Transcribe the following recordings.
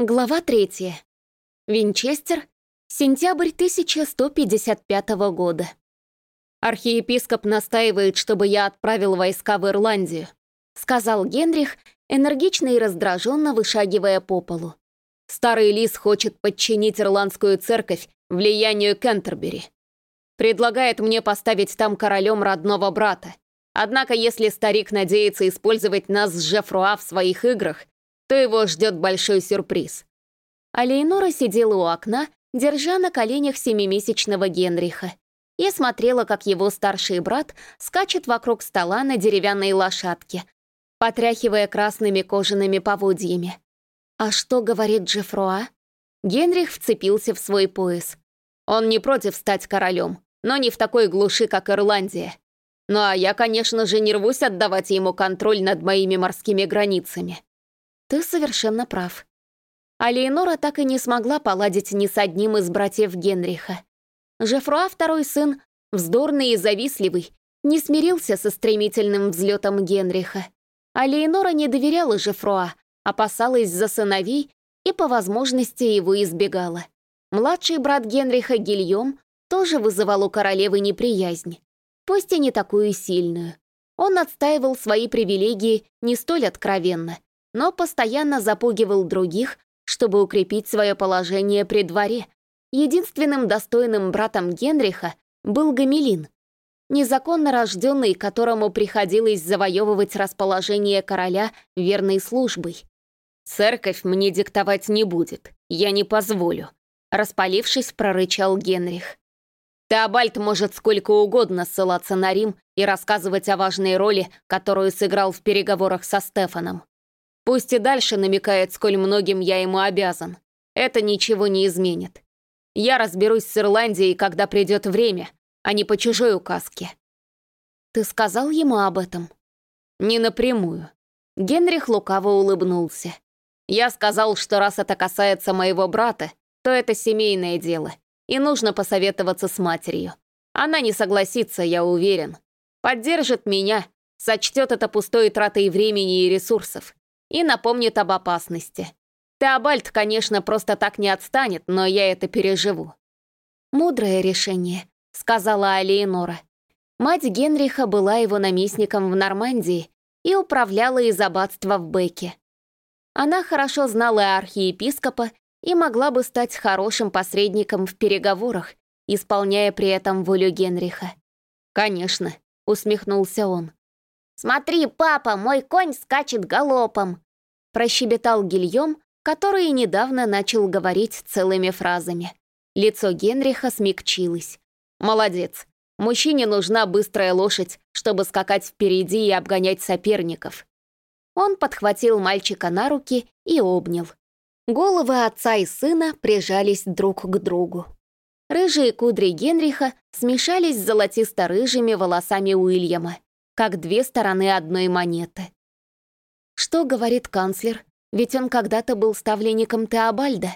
Глава третья. Винчестер, сентябрь 1155 года. «Архиепископ настаивает, чтобы я отправил войска в Ирландию», сказал Генрих, энергично и раздраженно вышагивая по полу. «Старый лис хочет подчинить ирландскую церковь влиянию Кентербери. Предлагает мне поставить там королем родного брата. Однако, если старик надеется использовать нас с Жефруа в своих играх, то его ждет большой сюрприз. А Лейнора сидела у окна, держа на коленях семимесячного Генриха, и смотрела, как его старший брат скачет вокруг стола на деревянной лошадке, потряхивая красными кожаными поводьями. «А что говорит Джеффруа?» Генрих вцепился в свой пояс. «Он не против стать королем, но не в такой глуши, как Ирландия. Ну а я, конечно же, не рвусь отдавать ему контроль над моими морскими границами. Ты совершенно прав. А Леонора так и не смогла поладить ни с одним из братьев Генриха. Жефруа, второй сын, вздорный и завистливый, не смирился со стремительным взлетом Генриха. А Леонора не доверяла Жефруа, опасалась за сыновей и по возможности его избегала. Младший брат Генриха Гильем тоже вызывал у королевы неприязнь, пусть и не такую сильную. Он отстаивал свои привилегии не столь откровенно — но постоянно запугивал других, чтобы укрепить свое положение при дворе. Единственным достойным братом Генриха был Гамелин, незаконно рожденный, которому приходилось завоевывать расположение короля верной службой. «Церковь мне диктовать не будет, я не позволю», распалившись, прорычал Генрих. Теобальд может сколько угодно ссылаться на Рим и рассказывать о важной роли, которую сыграл в переговорах со Стефаном. Пусть и дальше намекает, сколь многим я ему обязан. Это ничего не изменит. Я разберусь с Ирландией, когда придет время, а не по чужой указке. Ты сказал ему об этом? Не напрямую. Генрих лукаво улыбнулся. Я сказал, что раз это касается моего брата, то это семейное дело, и нужно посоветоваться с матерью. Она не согласится, я уверен. Поддержит меня, сочтет это пустой тратой времени и ресурсов и напомнит об опасности. Теобальд, конечно, просто так не отстанет, но я это переживу». «Мудрое решение», — сказала Алиенора. Мать Генриха была его наместником в Нормандии и управляла из аббатства в Беке. Она хорошо знала архиепископа и могла бы стать хорошим посредником в переговорах, исполняя при этом волю Генриха. «Конечно», — усмехнулся он. «Смотри, папа, мой конь скачет галопом!» Прощебетал Гильем, который недавно начал говорить целыми фразами. Лицо Генриха смягчилось. «Молодец. Мужчине нужна быстрая лошадь, чтобы скакать впереди и обгонять соперников». Он подхватил мальчика на руки и обнял. Головы отца и сына прижались друг к другу. Рыжие кудри Генриха смешались с золотисто-рыжими волосами Уильяма как две стороны одной монеты. Что говорит канцлер? Ведь он когда-то был ставленником Теобальда.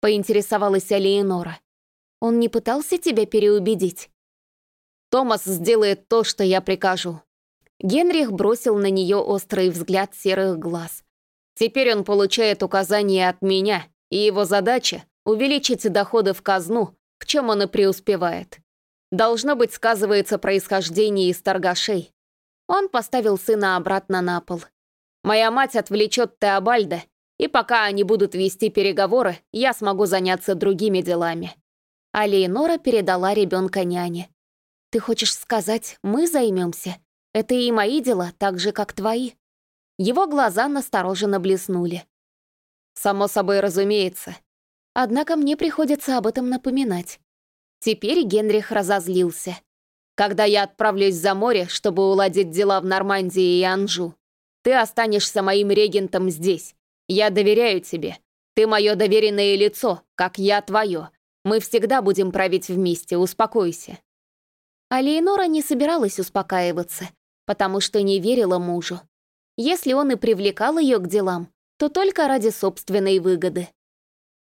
Поинтересовалась Алиенора. Он не пытался тебя переубедить? Томас сделает то, что я прикажу. Генрих бросил на нее острый взгляд серых глаз. Теперь он получает указания от меня, и его задача — увеличить доходы в казну, в чем он и преуспевает. Должно быть, сказывается происхождение из торгашей. Он поставил сына обратно на пол. «Моя мать отвлечет Теобальда, и пока они будут вести переговоры, я смогу заняться другими делами». А Лейнора передала ребенка няне. «Ты хочешь сказать, мы займемся? Это и мои дела, так же, как твои». Его глаза настороженно блеснули. «Само собой разумеется. Однако мне приходится об этом напоминать». Теперь Генрих разозлился. Когда я отправлюсь за море, чтобы уладить дела в Нормандии и Анжу, ты останешься моим регентом здесь. Я доверяю тебе. Ты мое доверенное лицо, как я твое. Мы всегда будем править вместе, успокойся». А Леонора не собиралась успокаиваться, потому что не верила мужу. Если он и привлекал ее к делам, то только ради собственной выгоды.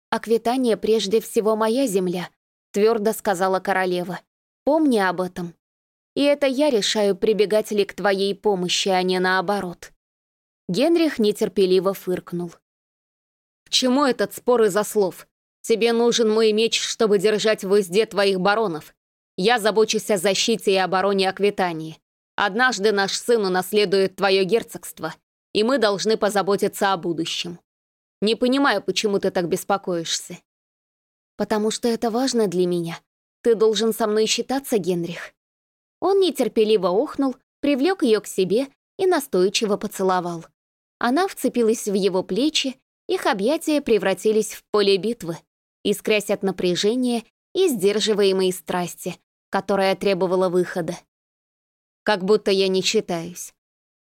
«Аквитания прежде всего моя земля», — твердо сказала королева. Помни об этом. И это я решаю, прибегать ли к твоей помощи, а не наоборот». Генрих нетерпеливо фыркнул. «В чему этот спор из-за слов? Тебе нужен мой меч, чтобы держать в узде твоих баронов. Я забочусь о защите и обороне Аквитании. Однажды наш сын унаследует твое герцогство, и мы должны позаботиться о будущем. Не понимаю, почему ты так беспокоишься. Потому что это важно для меня. Ты должен со мной считаться, Генрих. Он нетерпеливо охнул, привлек ее к себе и настойчиво поцеловал. Она вцепилась в его плечи, их объятия превратились в поле битвы, искрясь от напряжения и сдерживаемой страсти, которая требовала выхода. Как будто я не считаюсь.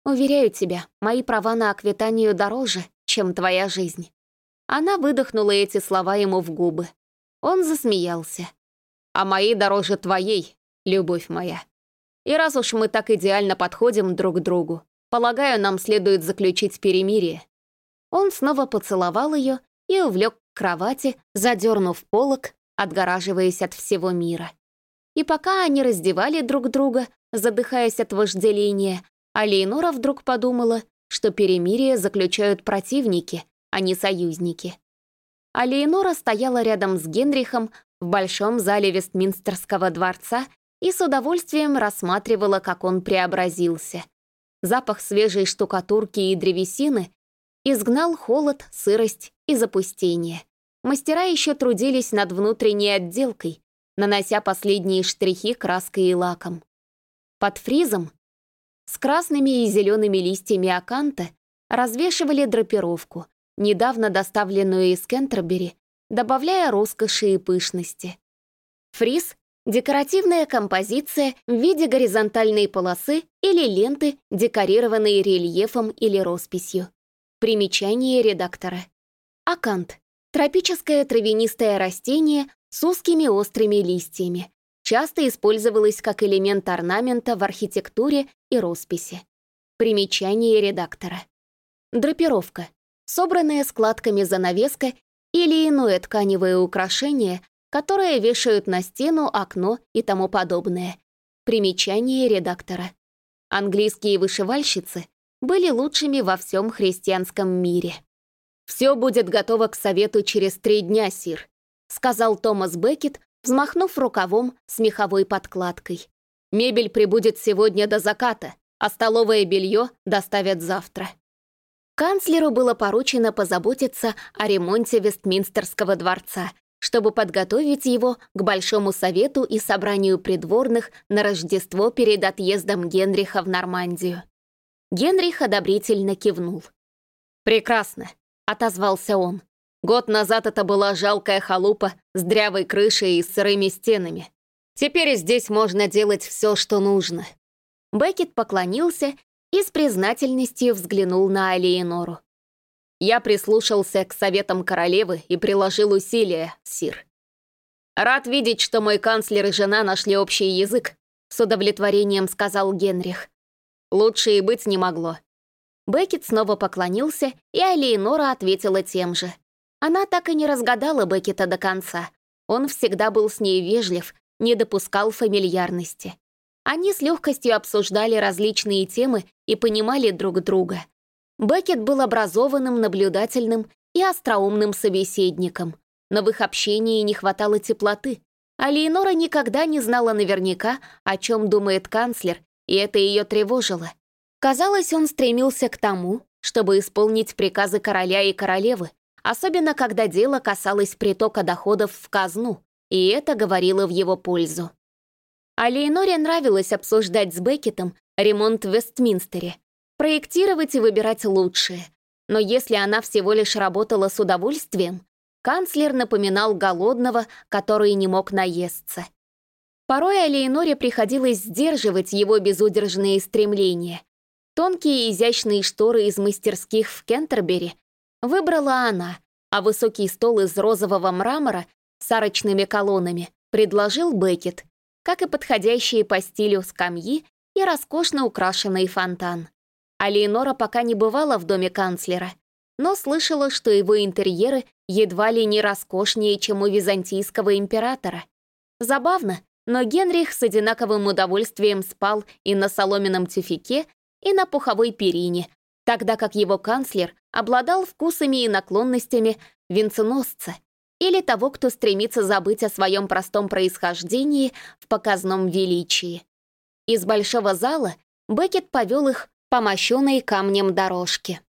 Уверяю тебя, мои права на аквитанию дороже, чем твоя жизнь. Она выдохнула эти слова ему в губы. Он засмеялся. А мои дороже твоей, любовь моя. И раз уж мы так идеально подходим друг к другу, полагаю, нам следует заключить перемирие. Он снова поцеловал ее и увлек к кровати, задернув полок, отгораживаясь от всего мира. И пока они раздевали друг друга, задыхаясь от вожделения, Алейнора вдруг подумала, что перемирие заключают противники, а не союзники. Алейнора стояла рядом с Генрихом в большом зале Вестминстерского дворца и с удовольствием рассматривала, как он преобразился. Запах свежей штукатурки и древесины изгнал холод, сырость и запустение. Мастера еще трудились над внутренней отделкой, нанося последние штрихи краской и лаком. Под фризом с красными и зелеными листьями аканта развешивали драпировку, недавно доставленную из Кентербери, добавляя роскоши и пышности. Фриз — декоративная композиция в виде горизонтальной полосы или ленты, декорированные рельефом или росписью. Примечание редактора. Акант — тропическое травянистое растение с узкими острыми листьями. Часто использовалось как элемент орнамента в архитектуре и росписи. Примечание редактора. Драпировка — собранная складками занавеска или иное тканевое украшение, которое вешают на стену, окно и тому подобное. Примечание редактора. Английские вышивальщицы были лучшими во всем христианском мире. «Все будет готово к совету через три дня, Сир», сказал Томас Беккет, взмахнув рукавом с меховой подкладкой. «Мебель прибудет сегодня до заката, а столовое белье доставят завтра». Канцлеру было поручено позаботиться о ремонте Вестминстерского дворца, чтобы подготовить его к Большому совету и собранию придворных на Рождество перед отъездом Генриха в Нормандию. Генрих одобрительно кивнул. «Прекрасно», — отозвался он. «Год назад это была жалкая халупа с дрявой крышей и сырыми стенами. Теперь здесь можно делать все, что нужно». Беккет поклонился и с признательностью взглянул на Алиенору. «Я прислушался к советам королевы и приложил усилия, Сир. Рад видеть, что мой канцлер и жена нашли общий язык», с удовлетворением сказал Генрих. Лучше и быть не могло. Беккет снова поклонился, и Алиенора ответила тем же. Она так и не разгадала Беккета до конца. Он всегда был с ней вежлив, не допускал фамильярности. Они с легкостью обсуждали различные темы и понимали друг друга. Беккет был образованным, наблюдательным и остроумным собеседником, но в их общении не хватало теплоты. А Леонора никогда не знала наверняка, о чем думает канцлер и это ее тревожило. Казалось, он стремился к тому, чтобы исполнить приказы короля и королевы, особенно когда дело касалось притока доходов в казну, и это говорило в его пользу. А Лейноре нравилось обсуждать с Беккетом ремонт в Вестминстере, проектировать и выбирать лучшее. Но если она всего лишь работала с удовольствием, канцлер напоминал голодного, который не мог наесться. Порой Алейноре приходилось сдерживать его безудержные стремления. Тонкие изящные шторы из мастерских в Кентербери выбрала она, а высокий стол из розового мрамора с арочными колоннами предложил Беккет, как и подходящие по стилю скамьи и роскошно украшенный фонтан. Алейнора пока не бывала в доме канцлера, но слышала, что его интерьеры едва ли не роскошнее, чем у византийского императора. Забавно, но Генрих с одинаковым удовольствием спал и на соломенном тюфике, и на пуховой перине, тогда как его канцлер обладал вкусами и наклонностями венценосца или того, кто стремится забыть о своем простом происхождении в показном величии. Из большого зала Бекет повел их по мощенной камнем дорожке.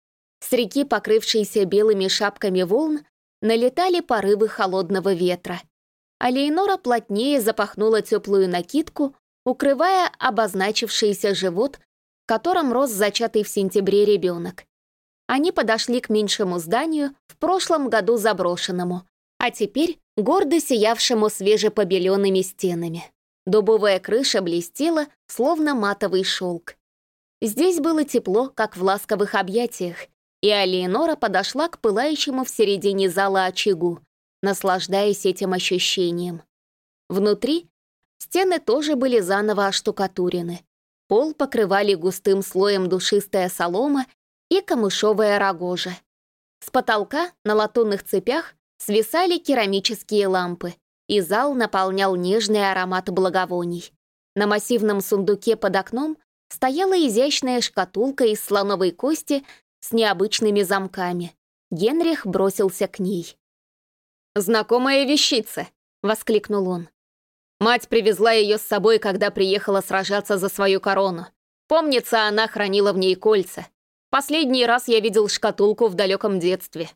С реки, покрывшейся белыми шапками волн, налетали порывы холодного ветра. А Лейнора плотнее запахнула теплую накидку, укрывая обозначившийся живот, в котором рос зачатый в сентябре ребенок. Они подошли к меньшему зданию, в прошлом году заброшенному, а теперь гордо сиявшему свежепобеленными стенами. Дубовая крыша блестела, словно матовый шелк. Здесь было тепло, как в ласковых объятиях, и Алиенора подошла к пылающему в середине зала очагу, наслаждаясь этим ощущением. Внутри стены тоже были заново оштукатурены. Пол покрывали густым слоем душистая солома и камышовая рогожа. С потолка на латунных цепях свисали керамические лампы, и зал наполнял нежный аромат благовоний. На массивном сундуке под окном стояла изящная шкатулка из слоновой кости с необычными замками. Генрих бросился к ней. «Знакомая вещица!» — воскликнул он. Мать привезла ее с собой, когда приехала сражаться за свою корону. Помнится, она хранила в ней кольца. Последний раз я видел шкатулку в далеком детстве.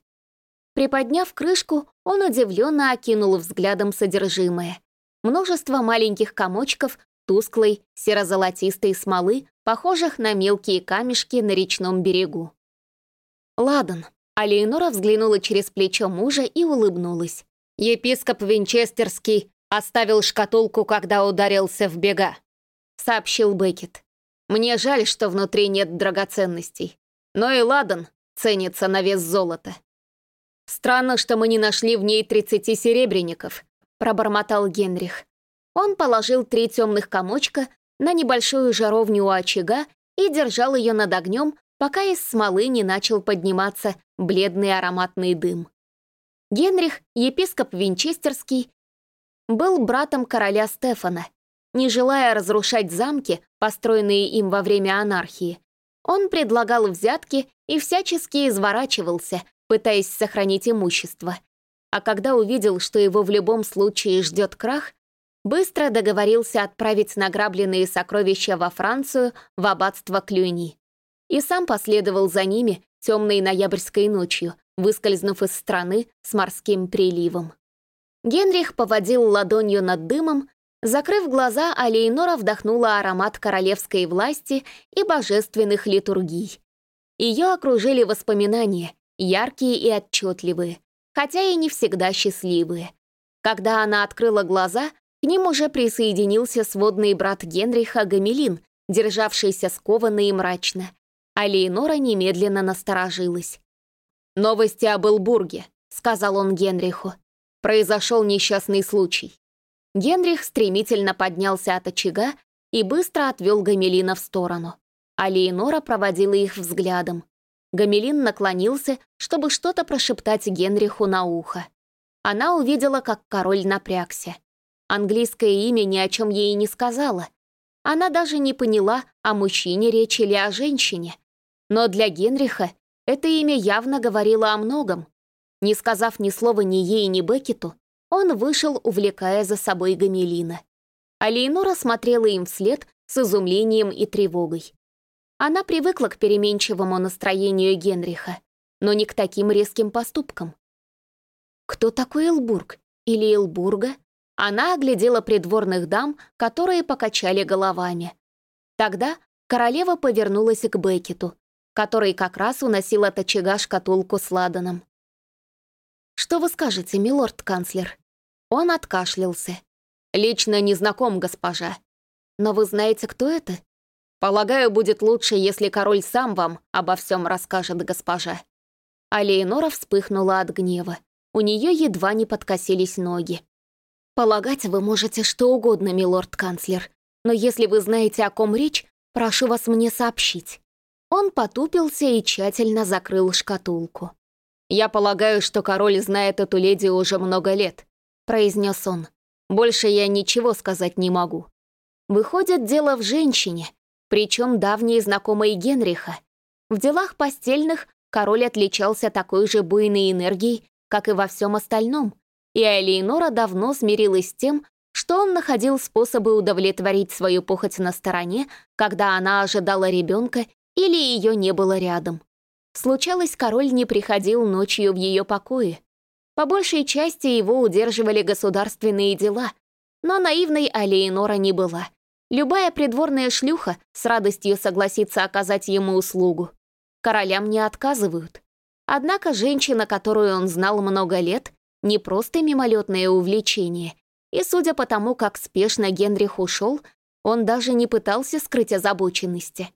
Приподняв крышку, он удивленно окинул взглядом содержимое. Множество маленьких комочков тусклой серо-золотистой смолы, похожих на мелкие камешки на речном берегу. «Ладан», а взглянула через плечо мужа и улыбнулась. «Епископ Винчестерский оставил шкатулку, когда ударился в бега», — сообщил Бекет. «Мне жаль, что внутри нет драгоценностей. Но и ладан ценится на вес золота». «Странно, что мы не нашли в ней 30 серебряников», — пробормотал Генрих. Он положил три темных комочка на небольшую жаровню у очага и держал ее над огнем, пока из смолы не начал подниматься бледный ароматный дым. Генрих, епископ Винчестерский, был братом короля Стефана. Не желая разрушать замки, построенные им во время анархии, он предлагал взятки и всячески изворачивался, пытаясь сохранить имущество. А когда увидел, что его в любом случае ждет крах, быстро договорился отправить награбленные сокровища во Францию в аббатство Клюни и сам последовал за ними темной ноябрьской ночью, выскользнув из страны с морским приливом. Генрих поводил ладонью над дымом, закрыв глаза, а Лейнора вдохнула аромат королевской власти и божественных литургий. Ее окружили воспоминания, яркие и отчетливые, хотя и не всегда счастливые. Когда она открыла глаза, к ним уже присоединился сводный брат Генриха Гамелин, державшийся скованно и мрачно, а Лейнора немедленно насторожилась. «Новости об Элбурге», — сказал он Генриху. «Произошел несчастный случай». Генрих стремительно поднялся от очага и быстро отвел Гамелина в сторону. А Лейнора проводила их взглядом. Гамелин наклонился, чтобы что-то прошептать Генриху на ухо. Она увидела, как король напрягся. Английское имя ни о чем ей не сказала. Она даже не поняла, о мужчине речь или о женщине. Но для Генриха это имя явно говорило о многом. Не сказав ни слова ни ей, ни Беккету, он вышел, увлекая за собой Гамелина. А Лейнора смотрела им вслед с изумлением и тревогой. Она привыкла к переменчивому настроению Генриха, но не к таким резким поступкам. Кто такой Элбург? Или Элбурга? Она оглядела придворных дам, которые покачали головами. Тогда королева повернулась к Беккету, который как раз уносил от очага шкатулку с ладаном. «Что вы скажете, милорд-канцлер?» Он откашлялся. «Лично не знаком, госпожа. Но вы знаете, кто это?» «Полагаю, будет лучше, если король сам вам обо всем расскажет, госпожа». А Леонора вспыхнула от гнева. У нее едва не подкосились ноги. «Полагать вы можете что угодно, милорд-канцлер, но если вы знаете, о ком речь, прошу вас мне сообщить». Он потупился и тщательно закрыл шкатулку. «Я полагаю, что король знает эту леди уже много лет», — произнес он. «Больше я ничего сказать не могу». Выходит, дело в женщине, причем давней знакомой Генриха. В делах постельных король отличался такой же буйной энергией, как и во всем остальном, и Элеонора давно смирилась с тем, что он находил способы удовлетворить свою похоть на стороне, когда она ожидала ребенка или ее не было рядом. Случалось, король не приходил ночью в ее покое. По большей части его удерживали государственные дела, но наивной Алиенора не была. Любая придворная шлюха с радостью согласится оказать ему услугу. Королям не отказывают. Однако женщина, которую он знал много лет, не просто мимолетное увлечение — и судя по тому, как спешно Генрих ушел, он даже не пытался скрыть озабоченности.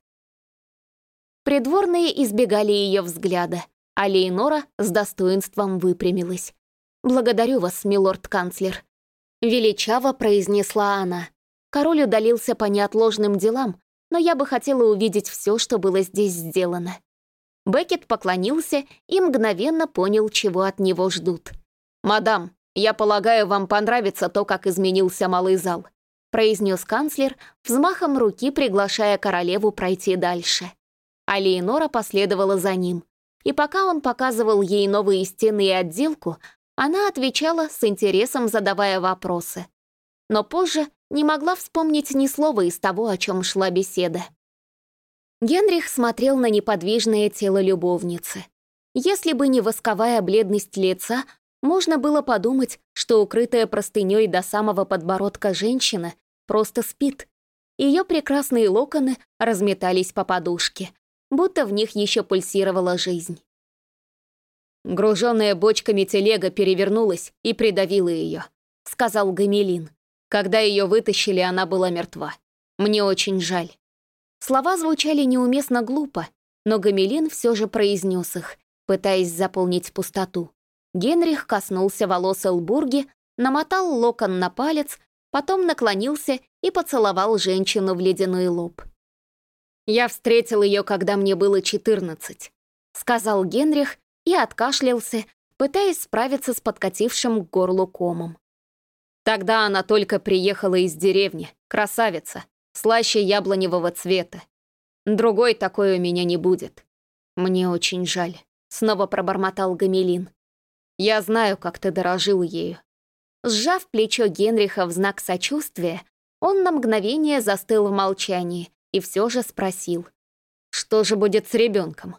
Придворные избегали ее взгляда, а Лейнора с достоинством выпрямилась. «Благодарю вас, милорд-канцлер», — величаво произнесла она. Король удалился по неотложным делам, но я бы хотела увидеть все, что было здесь сделано. Беккет поклонился и мгновенно понял, чего от него ждут. «Мадам, «Я полагаю, вам понравится то, как изменился малый зал», произнес канцлер, взмахом руки приглашая королеву пройти дальше. А Леонора последовала за ним. И пока он показывал ей новые стены и отделку, она отвечала с интересом, задавая вопросы. Но позже не могла вспомнить ни слова из того, о чем шла беседа. Генрих смотрел на неподвижное тело любовницы. Если бы не восковая бледность лица, можно было подумать, что укрытая простыней до самого подбородка женщина просто спит. Ее прекрасные локоны разметались по подушке, будто в них еще пульсировала жизнь. «Груженная бочками телега перевернулась и придавила ее», — сказал Гамелин. «Когда ее вытащили, она была мертва. Мне очень жаль». Слова звучали неуместно глупо, но Гамелин все же произнес их, пытаясь заполнить пустоту. Генрих коснулся волос Элбурги, намотал локон на палец, потом наклонился и поцеловал женщину в ледяной лоб. «Я встретил ее, когда мне было 14», — сказал Генрих и откашлялся, пытаясь справиться с подкатившим к горлу комом. Тогда она только приехала из деревни, красавица, слаще яблоневого цвета. Другой такой у меня не будет. Мне очень жаль, снова пробормотал Гамелин. Я знаю, как ты дорожил ею». Сжав плечо Генриха в знак сочувствия, он на мгновение застыл в молчании и все же спросил. «Что же будет с ребенком?»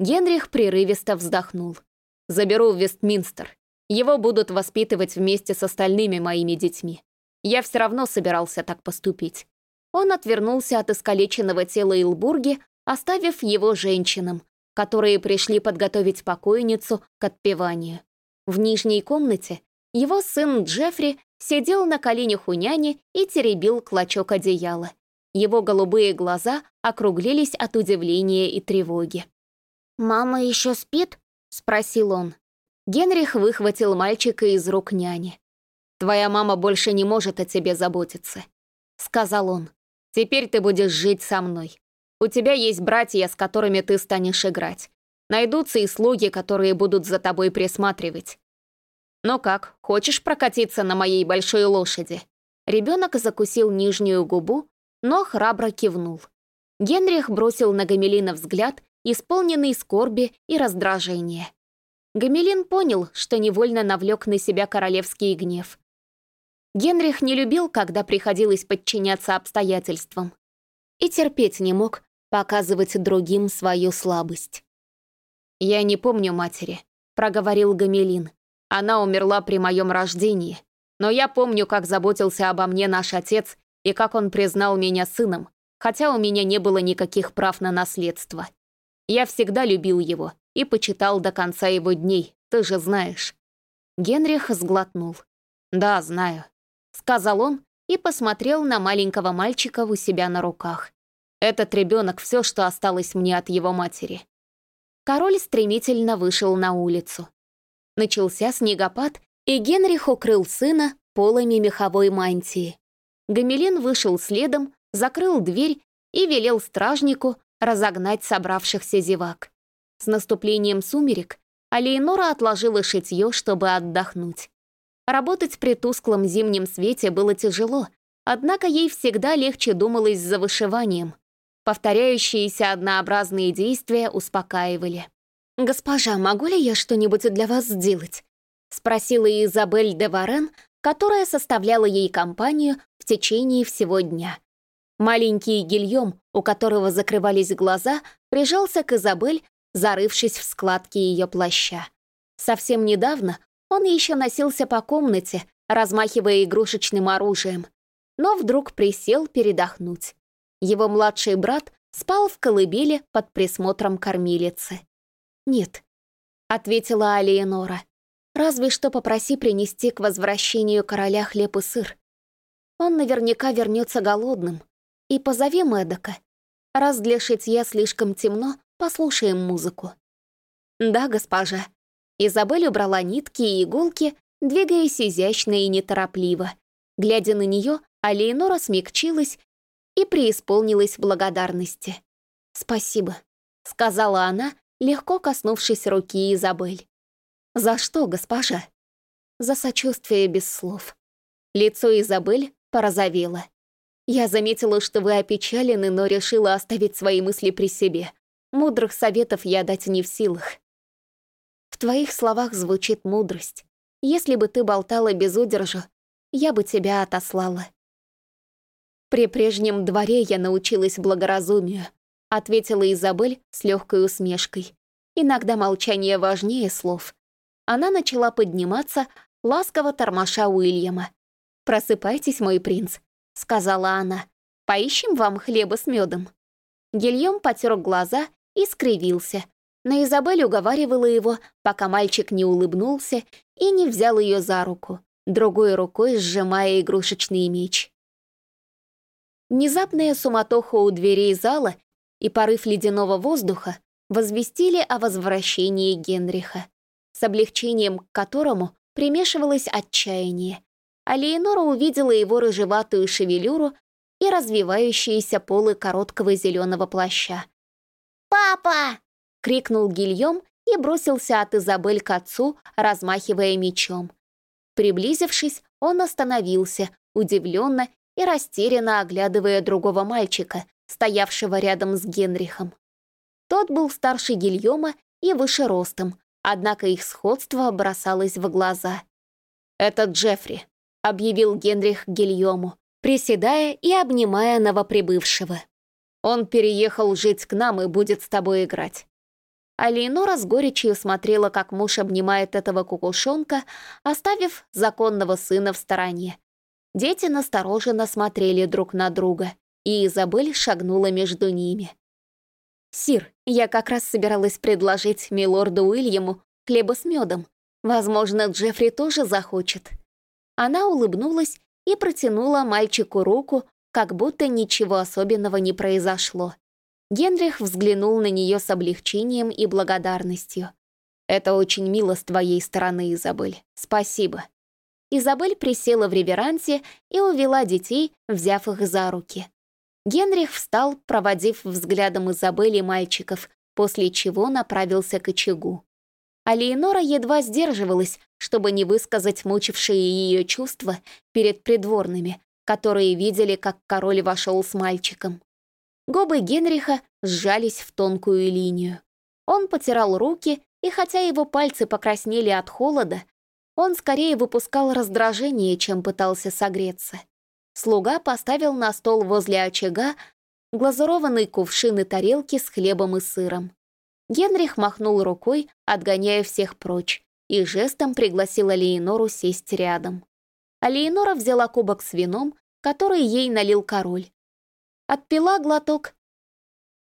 Генрих прерывисто вздохнул. «Заберу в Вестминстер. Его будут воспитывать вместе с остальными моими детьми. Я все равно собирался так поступить». Он отвернулся от искалеченного тела Илбурги, оставив его женщинам, которые пришли подготовить покойницу к отпеванию. В нижней комнате его сын Джеффри сидел на коленях у няни и теребил клочок одеяла. Его голубые глаза округлились от удивления и тревоги. «Мама еще спит?» — спросил он. Генрих выхватил мальчика из рук няни. «Твоя мама больше не может о тебе заботиться», — сказал он. «Теперь ты будешь жить со мной. У тебя есть братья, с которыми ты станешь играть. Найдутся и слуги, которые будут за тобой присматривать. Ну как, хочешь прокатиться на моей большой лошади?» Ребенок закусил нижнюю губу, но храбро кивнул. Генрих бросил на Гамелина взгляд, исполненный скорби и раздражения. Гамелин понял, что невольно навлек на себя королевский гнев. Генрих не любил, когда приходилось подчиняться обстоятельствам. И терпеть не мог, показывать другим свою слабость. «Я не помню матери», — проговорил Гамелин. «Она умерла при моем рождении, но я помню, как заботился обо мне наш отец и как он признал меня сыном, хотя у меня не было никаких прав на наследство. Я всегда любил его и почитал до конца его дней, ты же знаешь». Генрих сглотнул. «Да, знаю», — сказал он и посмотрел на маленького мальчика у себя на руках. Этот ребенок все, что осталось мне от его матери. Король стремительно вышел на улицу. Начался снегопад, и Генрих укрыл сына полами меховой мантии. Гамелин вышел следом, закрыл дверь и велел стражнику разогнать собравшихся зевак. С наступлением сумерек Алейнора отложила шитье, чтобы отдохнуть. Работать при тусклом зимнем свете было тяжело, однако ей всегда легче думалось за вышиванием. Повторяющиеся однообразные действия успокаивали. «Госпожа, могу ли я что-нибудь для вас сделать?» — спросила Изабель де Варен, которая составляла ей компанию в течение всего дня. Маленький Гильем, у которого закрывались глаза, прижался к Изабель, зарывшись в складки ее плаща. Совсем недавно он еще носился по комнате, размахивая игрушечным оружием, но вдруг присел передохнуть. Его младший брат спал в колыбели под присмотром кормилицы. «Нет», — ответила Алиенора, «разве что попроси принести к возвращению короля хлеб и сыр. Он наверняка вернется голодным. И позови Мэдока. Раз для шитья слишком темно, послушаем музыку». «Да, госпожа». Изабель убрала нитки и иголки, двигаясь изящно и неторопливо. Глядя на нее, Алиенора смягчилась и преисполнилась благодарности. «Спасибо», — сказала она, легко коснувшись руки Изабель. «За что, госпожа?» «За сочувствие без слов». Лицо Изабель порозовело. «Я заметила, что вы опечалены, но решила оставить свои мысли при себе. Мудрых советов я дать не в силах». «В твоих словах звучит мудрость. Если бы ты болтала без удержу, я бы тебя отослала». «При прежнем дворе я научилась благоразумию», ответила Изабель с легкой усмешкой. Иногда молчание важнее слов. Она начала подниматься, ласково тормоша Уильяма. «Просыпайтесь, мой принц», — сказала она. «Поищем вам хлеба с медом». Гильем потер глаза и скривился, но Изабель уговаривала его, пока мальчик не улыбнулся и не взял ее за руку, другой рукой сжимая игрушечный меч. Внезапная суматоха у дверей зала и порыв ледяного воздуха возвестили о возвращении Генриха, с облегчением к которому примешивалось отчаяние. А Леонора увидела его рыжеватую шевелюру и развивающиеся полы короткого зеленого плаща. «Папа!» — крикнул Гильем и бросился от Изабель к отцу, размахивая мечом. Приблизившись, он остановился, удивленно и растерянно оглядывая другого мальчика, стоявшего рядом с Генрихом. Тот был старше Гильома и выше ростом, однако их сходство бросалось в глаза. «Это Джеффри», — объявил Генрих Гильому, приседая и обнимая новоприбывшего. «Он переехал жить к нам и будет с тобой играть». А Лейнора с горечью смотрела, как муж обнимает этого кукушонка, оставив законного сына в стороне. Дети настороженно смотрели друг на друга и Изабель шагнула между ними. «Сир, я как раз собиралась предложить милорду Уильяму хлеба с медом. Возможно, Джеффри тоже захочет». Она улыбнулась и протянула мальчику руку, как будто ничего особенного не произошло. Генрих взглянул на нее с облегчением и благодарностью. «Это очень мило с твоей стороны, Изабель. Спасибо». Изабель присела в реверансе и увела детей, взяв их за руки. Генрих встал, проводив взглядом Изабелли мальчиков, после чего направился к очагу. А Леонора едва сдерживалась, чтобы не высказать мучившие ее чувства перед придворными, которые видели, как король вошел с мальчиком. Губы Генриха сжались в тонкую линию. Он потирал руки, и хотя его пальцы покраснели от холода, он скорее выпускал раздражение, чем пытался согреться. Слуга поставил на стол возле очага глазурованный кувшин и тарелки с хлебом и сыром. Генрих махнул рукой, отгоняя всех прочь, и жестом пригласил Алиенору сесть рядом. Алиенора взяла кубок с вином, который ей налил король. Отпила глоток,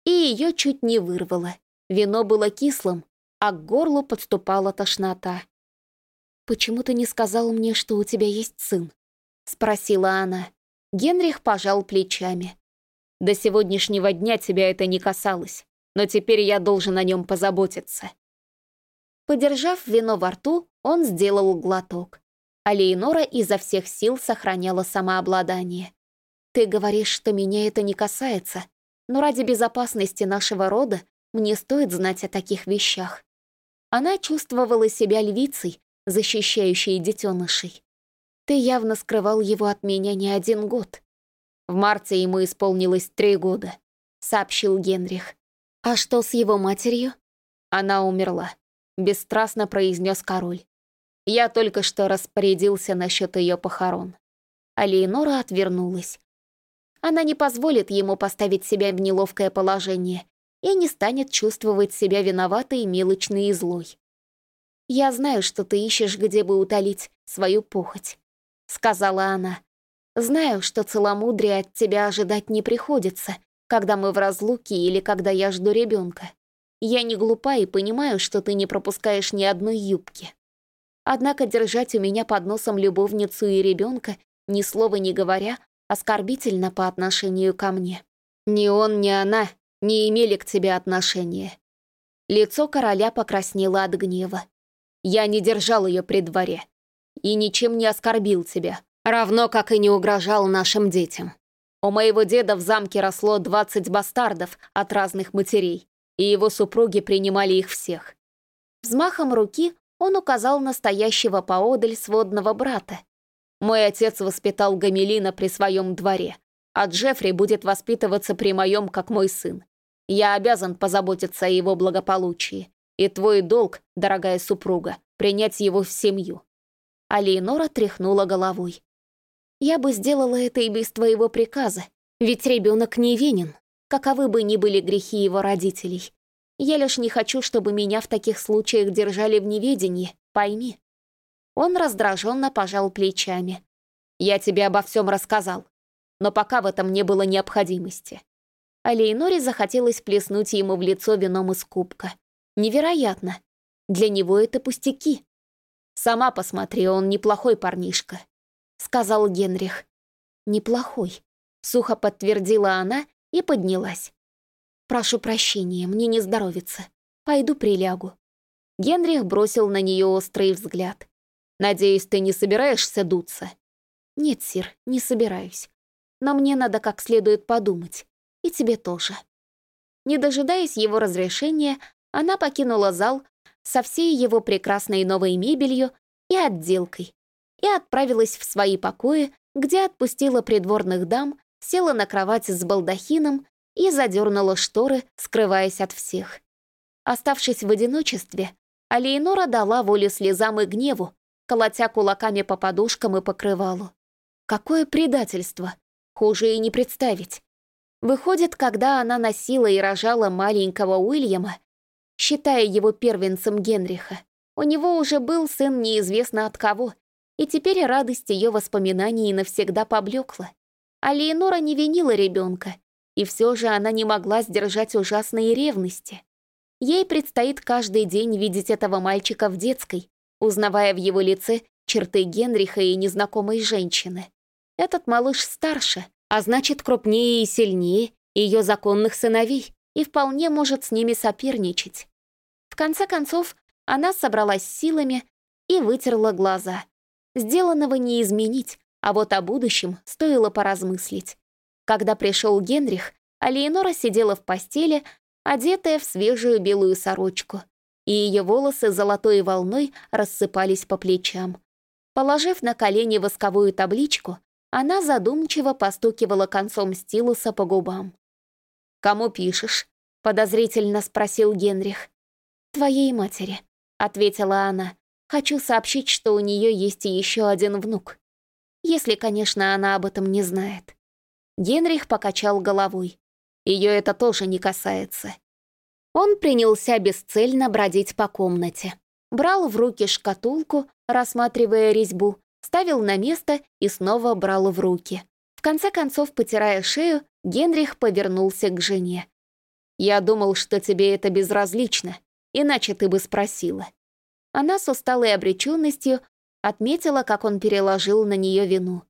и ее чуть не вырвало. Вино было кислым, а к горлу подступала тошнота. «Почему ты не сказал мне, что у тебя есть сын?» — спросила она. Генрих пожал плечами. «До сегодняшнего дня тебя это не касалось, но теперь я должен о нем позаботиться». Подержав вино во рту, он сделал глоток. А Лейнора изо всех сил сохраняла самообладание. «Ты говоришь, что меня это не касается, но ради безопасности нашего рода мне стоит знать о таких вещах». Она чувствовала себя львицей, защищающей детенышей. Ты явно скрывал его от меня не один год. В марте ему исполнилось три года. сообщил Генрих. «А что с его матерью?» «Она умерла», — бесстрастно произнес король. «Я только что распорядился насчет ее похорон». А Леонора отвернулась. Она не позволит ему поставить себя в неловкое положение и не станет чувствовать себя виноватой, мелочной и злой. «Я знаю, что ты ищешь, где бы утолить свою похоть», — сказала она. «Знаю, что целомудрие от тебя ожидать не приходится, когда мы в разлуке или когда я жду ребенка. Я не глупа и понимаю, что ты не пропускаешь ни одной юбки. Однако держать у меня под носом любовницу и ребенка, ни слова не говоря, оскорбительно по отношению ко мне. Ни он, ни она не имели к тебе отношения. Лицо короля покраснело от гнева. Я не держал ее при дворе и ничем не оскорбил тебя, равно как и не угрожал нашим детям. У моего деда в замке росло 20 бастардов от разных матерей, и его супруги принимали их всех. Взмахом руки он указал настоящего поодаль сводного брата. Мой отец воспитал Гамелина при своем дворе, а Джеффри будет воспитываться при моем, как мой сын. Я обязан позаботиться о его благополучии, и твой долг, дорогая супруга, принять его в семью». А тряхнула головой. «Я бы сделала это и без твоего приказа, ведь ребенок невинен, каковы бы ни были грехи его родителей. Я лишь не хочу, чтобы меня в таких случаях держали в неведении, пойми». Он раздраженно пожал плечами. «Я тебе обо всем рассказал, но пока в этом не было необходимости». А Лейноре захотелось плеснуть ему в лицо вином из кубка. Невероятно. Для него это пустяки. «Сама посмотри, он неплохой парнишка», — сказал Генрих. «Неплохой», — сухо подтвердила она и поднялась. «Прошу прощения, мне не здоровится. Пойду прилягу». Генрих бросил на нее острый взгляд. «Надеюсь, ты не собираешься дуться?» «Нет, сир, не собираюсь. Но мне надо как следует подумать. И тебе тоже». Не дожидаясь его разрешения, она покинула зал со всей его прекрасной новой мебелью и отделкой и отправилась в свои покои, где отпустила придворных дам, села на кровать с балдахином и задернула шторы, скрываясь от всех. Оставшись в одиночестве, Алиенора дала волю слезам и гневу, колотя кулаками по подушкам и покрывалу. Какое предательство! Хуже и не представить. Выходит, когда она носила и рожала маленького Уильяма, считая его первенцем Генриха, у него уже был сын неизвестно от кого, и теперь радость ее воспоминаний навсегда поблекла. А Леонора не винила ребенка, и все же она не могла сдержать ужасные ревности. Ей предстоит каждый день видеть этого мальчика в детской, узнавая в его лице черты Генриха и незнакомой женщины. Этот малыш старше, а значит крупнее и сильнее ее законных сыновей и вполне может с ними соперничать. В конце концов, она собралась силами и вытерла глаза. Сделанного не изменить, а вот о будущем стоило поразмыслить. Когда пришел Генрих, Алиенора сидела в постели, одетая в свежую белую сорочку, и ее волосы золотой волной рассыпались по плечам. Положив на колени восковую табличку, она задумчиво постукивала концом стилуса по губам. «Кому пишешь?» — подозрительно спросил Генрих. «Твоей матери», — ответила она. «Хочу сообщить, что у нее есть еще один внук. Если, конечно, она об этом не знает». Генрих покачал головой. Ее это тоже не касается. Он принялся бесцельно бродить по комнате. Брал в руки шкатулку, рассматривая резьбу, ставил на место и снова брал в руки. В конце концов, потирая шею, Генрих повернулся к жене. «Я думал, что тебе это безразлично, иначе ты бы спросила». Она с усталой обреченностью отметила, как он переложил на нее вину.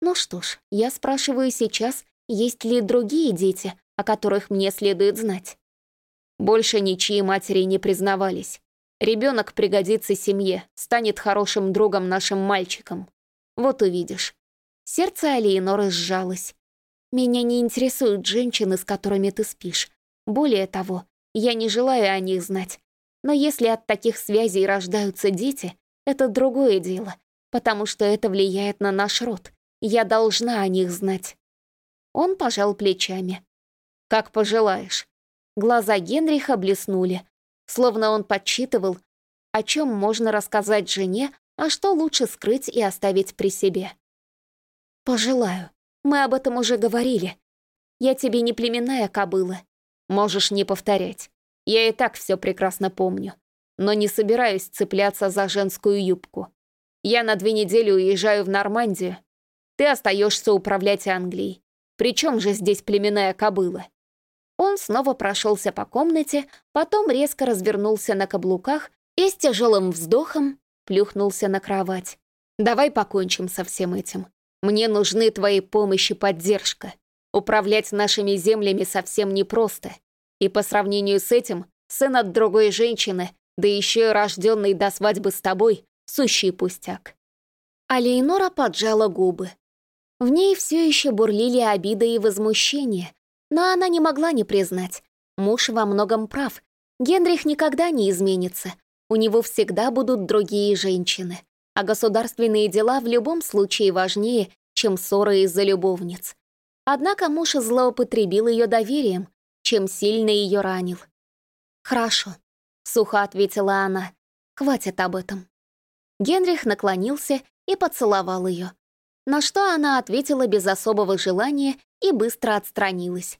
«Ну что ж, я спрашиваю сейчас, есть ли другие дети, о которых мне следует знать?» Больше ничьи матери не признавались. Ребенок пригодится семье, станет хорошим другом нашим мальчикам. Вот увидишь. Сердце Алиеноры сжалось. Меня не интересуют женщины, с которыми ты спишь. Более того, я не желаю о них знать. Но если от таких связей рождаются дети, это другое дело, потому что это влияет на наш род. Я должна о них знать». Он пожал плечами. «Как пожелаешь». Глаза Генриха блеснули, словно он подсчитывал, о чем можно рассказать жене, а что лучше скрыть и оставить при себе. «Пожелаю. Мы об этом уже говорили. Я тебе не племенная кобыла. Можешь не повторять. Я и так все прекрасно помню. Но не собираюсь цепляться за женскую юбку. Я на две недели уезжаю в Нормандию. Ты остаешься управлять Англией. Причем же здесь племенная кобыла?» Он снова прошелся по комнате, потом резко развернулся на каблуках и с тяжелым вздохом плюхнулся на кровать. «Давай покончим со всем этим. Мне нужны твои помощь и поддержка. Управлять нашими землями совсем непросто. И по сравнению с этим, сын от другой женщины, да еще и рожденный до свадьбы с тобой, сущий пустяк». А поджала губы. В ней все еще бурлили обида и возмущение, но она не могла не признать. Муж во многом прав. Генрих никогда не изменится. У него всегда будут другие женщины. А государственные дела в любом случае важнее, чем ссоры из-за любовниц. Однако муж злоупотребил ее доверием, чем сильно ее ранил. «Хорошо», — сухо ответила она. «Хватит об этом». Генрих наклонился и поцеловал ее, на что она ответила без особого желания и быстро отстранилась.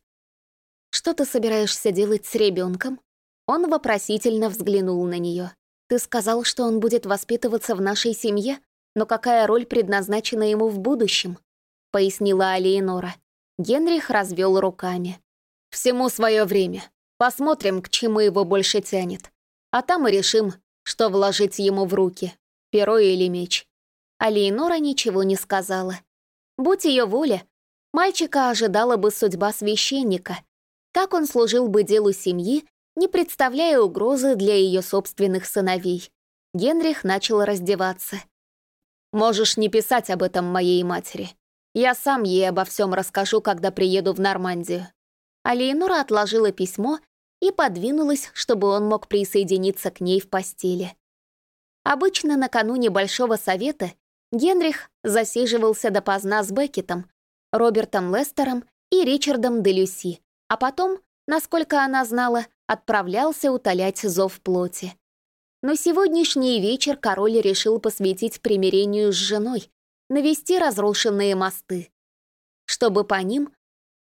«Что ты собираешься делать с ребенком? Он вопросительно взглянул на нее. «Ты сказал, что он будет воспитываться в нашей семье, но какая роль предназначена ему в будущем?» — пояснила Алиенора. Генрих развел руками. «Всему свое время. Посмотрим, к чему его больше тянет. А там и решим, что вложить ему в руки, перо или меч». Алиенора ничего не сказала. Будь ее воля, мальчика ожидала бы судьба священника. Так он служил бы делу семьи, не представляя угрозы для ее собственных сыновей. Генрих начал раздеваться. «Можешь не писать об этом моей матери. Я сам ей обо всем расскажу, когда приеду в Нормандию». А отложила письмо и подвинулась, чтобы он мог присоединиться к ней в постели. Обычно накануне Большого Совета Генрих засиживался допоздна с Беккетом, Робертом Лестером и Ричардом де Люси, а потом, насколько она знала, отправлялся утолять зов плоти. Но сегодняшний вечер король решил посвятить примирению с женой, навести разрушенные мосты, чтобы по ним,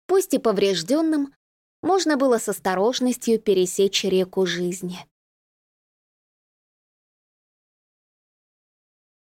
пусть и поврежденным, можно было с осторожностью пересечь реку жизни.